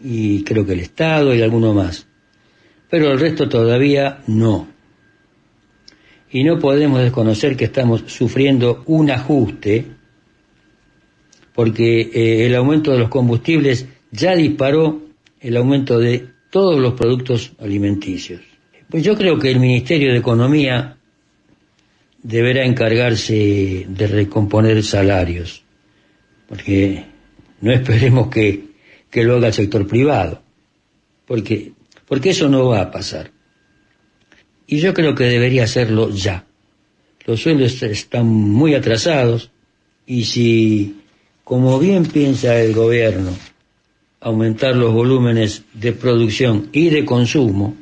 y creo que el Estado y alguno más. Pero el resto todavía no. Y no podemos desconocer que estamos sufriendo un ajuste porque eh, el aumento de los combustibles ya disparó el aumento de todos los productos alimenticios. Pues yo creo que el Ministerio de Economía deberá encargarse de recomponer salarios, porque no esperemos que, lo haga el sector privado, porque, porque eso no va a pasar. Y yo creo que debería hacerlo ya. Los sueldos están muy atrasados y si, como bien piensa el gobierno, aumentar los volúmenes de producción y de consumo,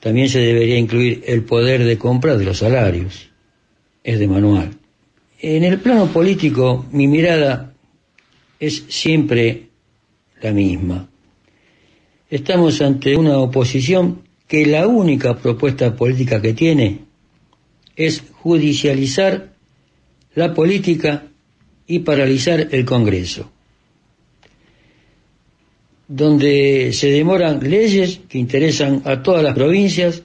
también se debería incluir el poder de compra de los salarios. Es de manual. En el plano político, mi mirada es siempre la misma. Estamos ante una oposición que la única propuesta política que tiene es judicializar la política y paralizar el Congreso donde se demoran leyes que interesan a todas las provincias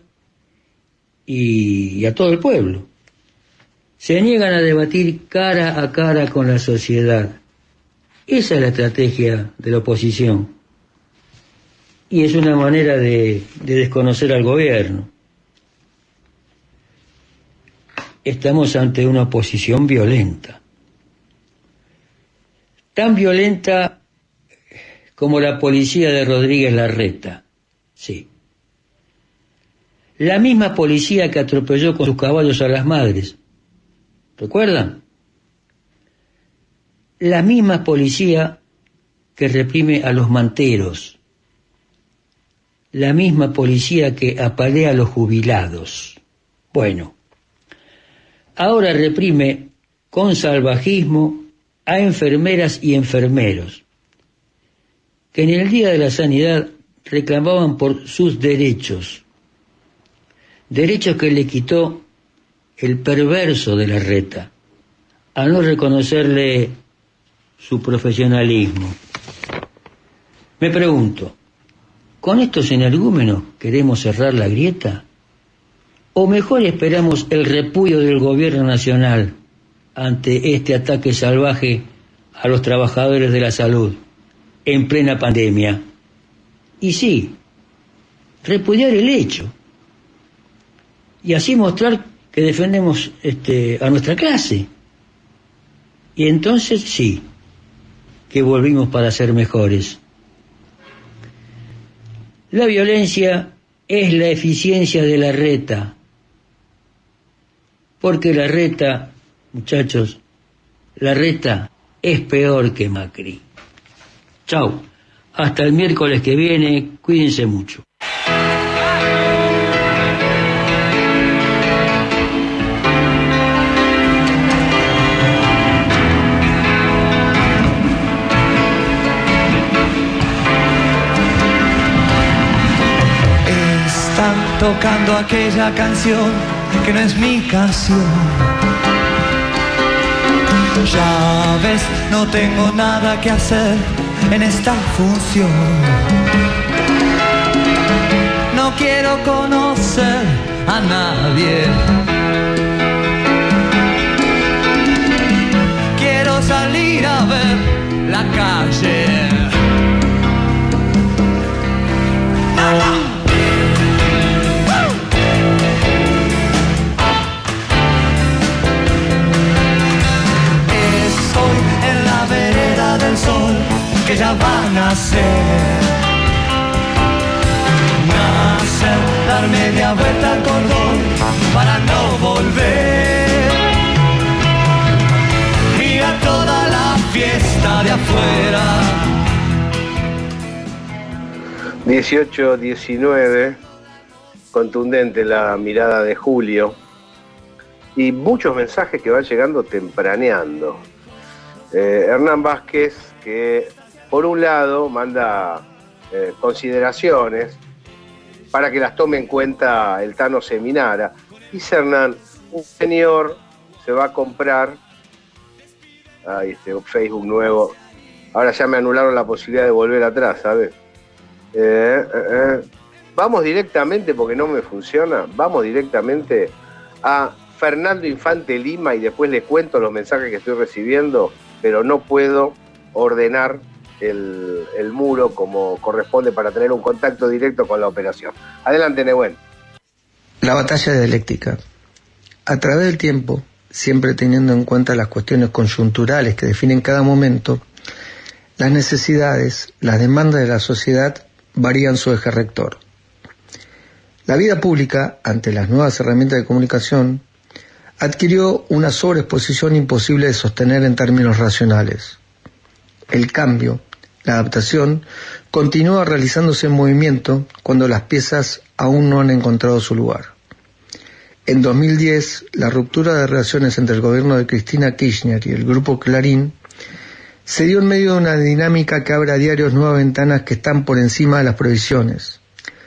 y, a todo el pueblo. Se niegan a debatir cara a cara con la sociedad. Esa es la estrategia de la oposición. Y es una manera de, de desconocer al gobierno. Estamos ante una oposición violenta. Tan violenta como la policía de Rodríguez Larreta. Sí. La misma policía que atropelló con sus caballos a las madres. ¿Recuerdan? La misma policía que reprime a los manteros. La misma policía que apalea a los jubilados. Bueno, ahora reprime con salvajismo a enfermeras y enfermeros que en el Día de la Sanidad reclamaban por sus derechos, derechos que le quitó el perverso de la reta, a no reconocerle su profesionalismo. Me pregunto, ¿con estos energúmenos queremos cerrar la grieta? ¿O mejor esperamos el repudio del gobierno nacional ante este ataque salvaje a los trabajadores de la salud? en plena pandemia. Y sí, repudiar el hecho. Y así mostrar que defendemos este, a nuestra clase. Y entonces sí, que volvimos para ser mejores. La violencia es la eficiencia de la reta, porque la reta, muchachos, la reta es peor que Macri. Chao. Hasta el miércoles que viene. Cuídense mucho. Tocando aquella canción que no es mi canción. Ya ves, no tengo nada que hacer en esta función. No quiero conocer a nadie. Quiero salir a ver la calle. 18, 19, contundente la mirada de Julio y muchos mensajes que van llegando tempraneando. Eh, Hernán Vázquez, que por un lado, manda eh, consideraciones para que las tome en cuenta el Tano Seminara. Dice Hernán, un señor se va a comprar, ahí este Facebook nuevo, Ahora ya me anularon la posibilidad de volver atrás, ¿sabes? Eh, eh, eh. Vamos directamente, porque no me funciona, vamos directamente a Fernando Infante Lima y después les cuento los mensajes que estoy recibiendo, pero no puedo ordenar el, muro como corresponde para tener un contacto directo con la operación. Adelante, Nehuen. La batalla dialéctica. A través del tiempo, siempre teniendo en cuenta las cuestiones conjunturales que definen cada momento, las necesidades, las demandas de la sociedad varían su eje rector. La vida pública, ante las nuevas herramientas de comunicación, adquirió una sobreexposición imposible de sostener en términos racionales. El cambio, la adaptación, continúa realizándose en movimiento cuando las piezas aún no han encontrado su lugar. En 2010, la ruptura de relaciones entre el gobierno de Cristina Kirchner y el grupo Clarín se dio en medio de una dinámica que abre a diarios nuevas ventanas que están por encima de las provisiones.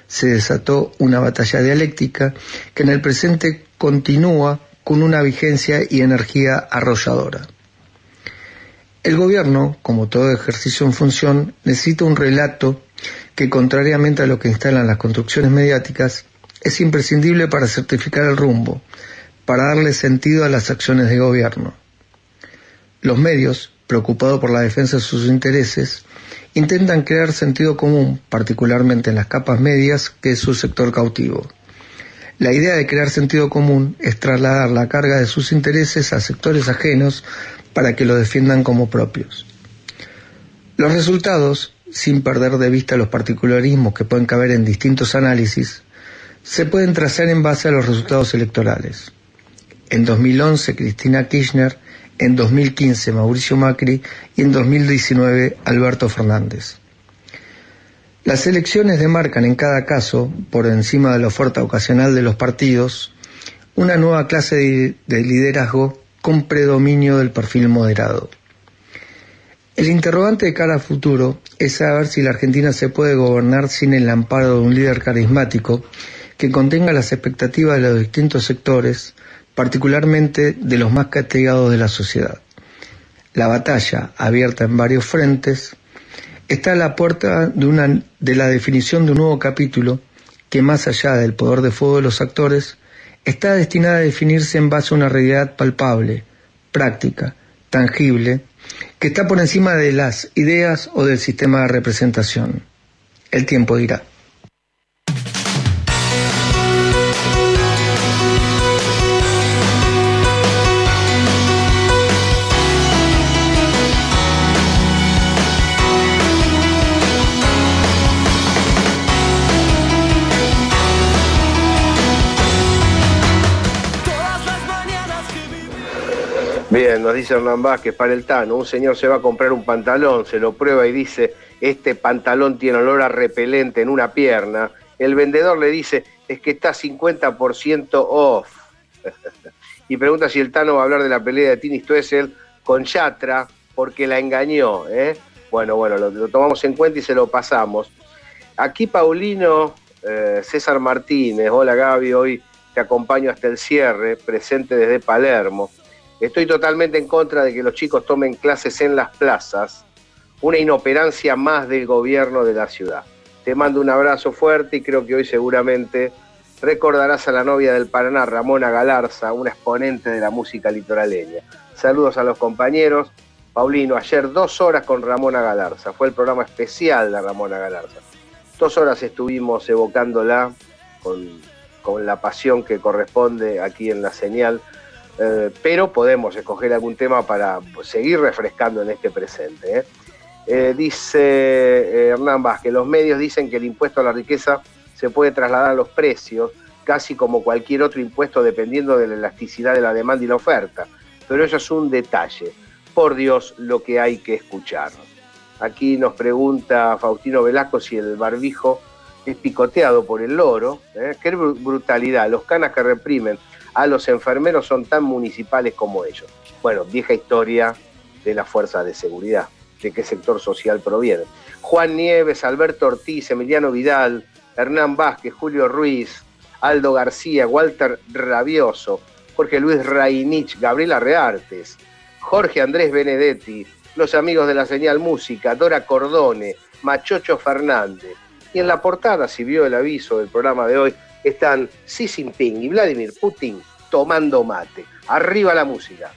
Se desató una batalla dialéctica que en el presente continúa con una vigencia y energía arrolladora. El gobierno, como todo ejercicio en función, necesita un relato que, contrariamente a lo que instalan las construcciones mediáticas, es imprescindible para certificar el rumbo, para darle sentido a las acciones de gobierno. Los medios, preocupados por la defensa de sus intereses, intentan crear sentido común, particularmente en las capas medias, que es su sector cautivo. La idea de crear sentido común es trasladar la carga de sus intereses a sectores ajenos para que lo defiendan como propios. Los resultados, sin perder de vista los particularismos que pueden caber en distintos análisis, se pueden trazar en base a los resultados electorales. En 2011 Cristina Kirchner, en 2015 Mauricio Macri y en 2019 Alberto Fernández. Las elecciones demarcan en cada caso, por encima de la oferta ocasional de los partidos, una nueva clase de, de liderazgo con predominio del perfil moderado. El interrogante de cara al futuro es saber si la Argentina se puede gobernar sin el amparo de un líder carismático que contenga las expectativas de los distintos sectores, particularmente de los más castigados de la sociedad. La batalla, abierta en varios frentes, está a la puerta de, una, de la definición de un nuevo capítulo que, más allá del poder de fuego de los actores, está destinada a definirse en base a una realidad palpable, práctica, tangible, que está por encima de las ideas o del sistema de representación. El tiempo dirá. Bien, nos dice Hernán Vázquez, para el Tano, un señor se va a comprar un pantalón, se lo prueba y dice, este pantalón tiene olor a repelente en una pierna. El vendedor le dice, es que está 50% off. y pregunta si el Tano va a hablar de la pelea de Tini Stoessel con Yatra, porque la engañó. ¿eh? Bueno, bueno, lo, tomamos en cuenta y se lo pasamos. Aquí Paulino eh, César Martínez, hola Gaby, hoy te acompaño hasta el cierre, presente desde Palermo. Estoy totalmente en contra de que los chicos tomen clases en las plazas, una inoperancia más del gobierno de la ciudad. Te mando un abrazo fuerte y creo que hoy seguramente recordarás a la novia del Paraná, Ramona Galarza, una exponente de la música litoraleña. Saludos a los compañeros. Paulino, ayer dos horas con Ramona Galarza, fue el programa especial de Ramona Galarza. Dos horas estuvimos evocándola con, con la pasión que corresponde aquí en la señal eh, pero podemos escoger algún tema para pues, seguir refrescando en este presente. ¿eh? Eh, dice Hernán Vázquez, los medios dicen que el impuesto a la riqueza se puede trasladar a los precios, casi como cualquier otro impuesto dependiendo de la elasticidad de la demanda y la oferta, pero eso es un detalle. Por Dios, lo que hay que escuchar. Aquí nos pregunta Faustino Velasco si el barbijo es picoteado por el loro. Qué brutalidad, los canas que reprimen a los enfermeros son tan municipales como ellos. Bueno, vieja historia de la fuerza de seguridad, de qué sector social proviene. Juan Nieves, Alberto Ortiz, Emiliano Vidal, Hernán Vázquez, Julio Ruiz, Aldo García, Walter Rabioso, Jorge Luis Rainich, Gabriela Reartes, Jorge Andrés Benedetti, los amigos de la señal música, Dora Cordone, Machocho Fernández. Y en la portada, si vio el aviso del programa de hoy, están Xi Jinping y Vladimir Putin tomando mate. Arriba la música.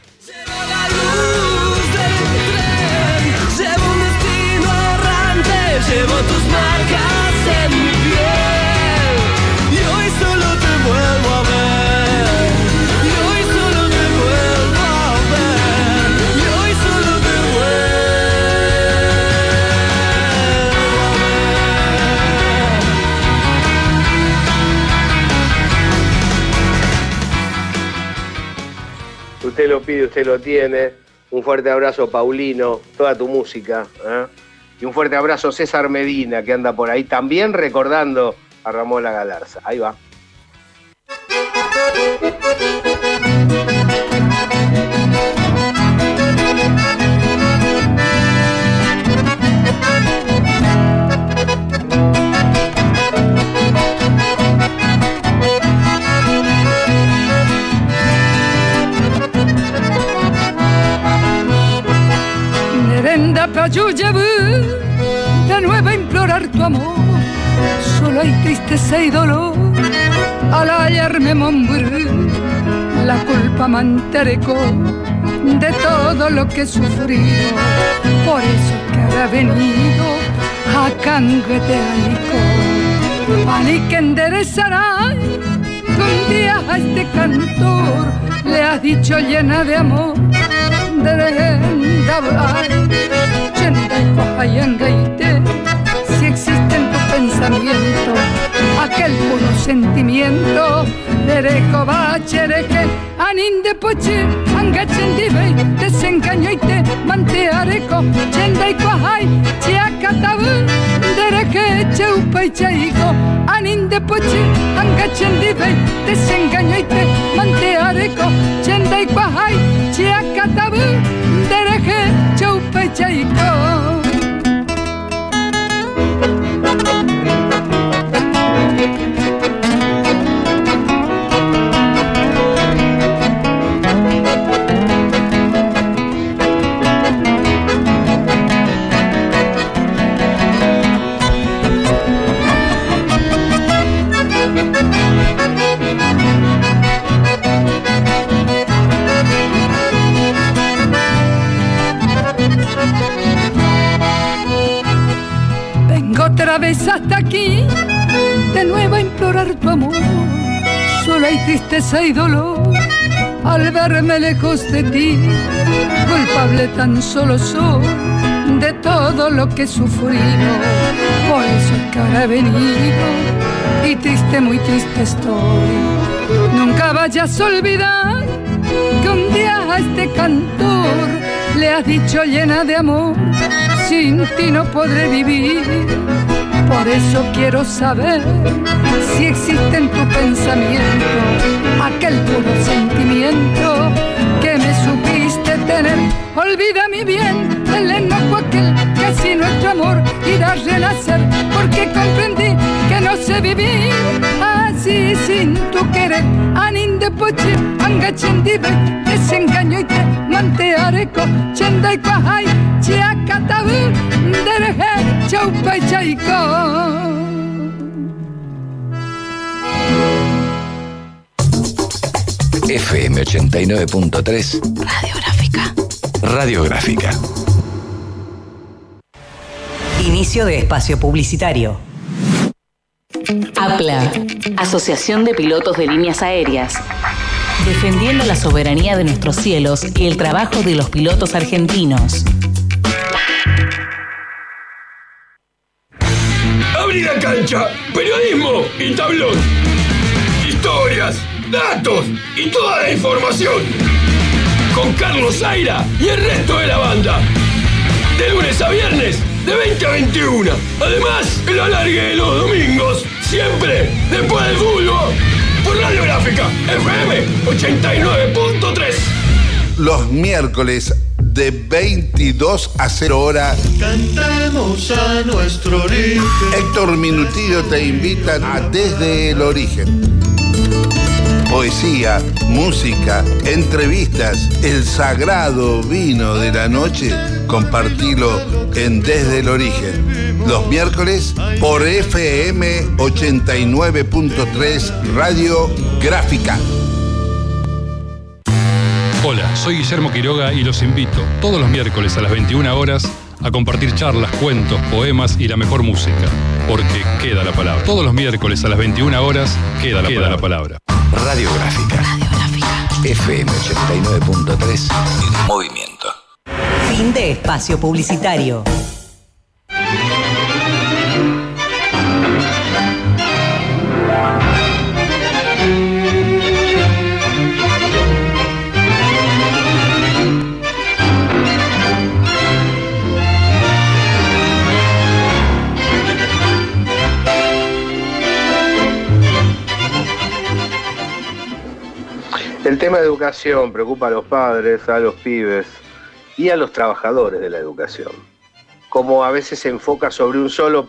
Usted lo pide, usted lo tiene. Un fuerte abrazo, Paulino, toda tu música. ¿eh? Y un fuerte abrazo, César Medina, que anda por ahí también recordando a Ramón La Galarza. Ahí va. Merenda llevo de nuevo a implorar tu amor. Solo hay tristeza y dolor al hallarme morir. La culpa me de todo lo que he sufrido. Por eso que ahora venido a cangueteaico. Ani que enderezará un día a este cantor le has dicho llena de amor de hablar si existe en tu pensamiento aquel puro sentimiento Dereko bachereke aninde poche angachendibe desengaño y te manteareko chendai kwahai chiakatabu dereke cheupa y chaiko aninde poche angachendibe desengaño y te manteareko chendai kwahai chiakatabu dereke cheupa y tu amor. Solo hay tristeza y dolor al verme lejos de ti. Culpable tan solo soy de todo lo que he sufrido. Por eso es que ahora he venido y triste, muy triste estoy. Nunca vayas a olvidar que un día a este cantor le has dicho llena de amor, sin ti no podré vivir. Por eso quiero saber si existe en tu pensamiento aquel puro sentimiento que me supiste tener. Olvida mi bien el enojo aquel que si nuestro amor irá a renacer, porque comprendí que no sé vivir así sin tu querer. Aninde poche, angachendibe, desengaño y te manteareko, chendai kwahai, chiakatabu, dereje, chaupa. FM 89.3 Radiográfica. Radiográfica. Inicio de espacio publicitario. APLA, Asociación de Pilotos de Líneas Aéreas. Defendiendo la soberanía de nuestros cielos y el trabajo de los pilotos argentinos. Periodismo y tablón. Historias, datos y toda la información. Con Carlos Zaira y el resto de la banda. De lunes a viernes, de 20 a 21. Además, el alargue de los domingos, siempre después del fútbol. Por Radiográfica, FM 89.3. Los miércoles de 22 a 0 hora. Cantemos a nuestro origen. Héctor Minutillo te invita a Desde el Origen. poesía, música, entrevistas, el sagrado vino de la noche, compartilo en Desde el Origen. Los miércoles por FM 89.3 Radio Gráfica. Hola, soy Guillermo Quiroga y los invito todos los miércoles a las 21 horas a compartir charlas, cuentos, poemas y la mejor música. Porque queda la palabra. Todos los miércoles a las 21 horas queda la, queda la palabra. Radiográfica. FM 89.3 en movimiento. Fin de espacio publicitario. Educación preocupa a los padres, a los pibes y a los trabajadores de la educación. Como a veces se enfoca sobre un solo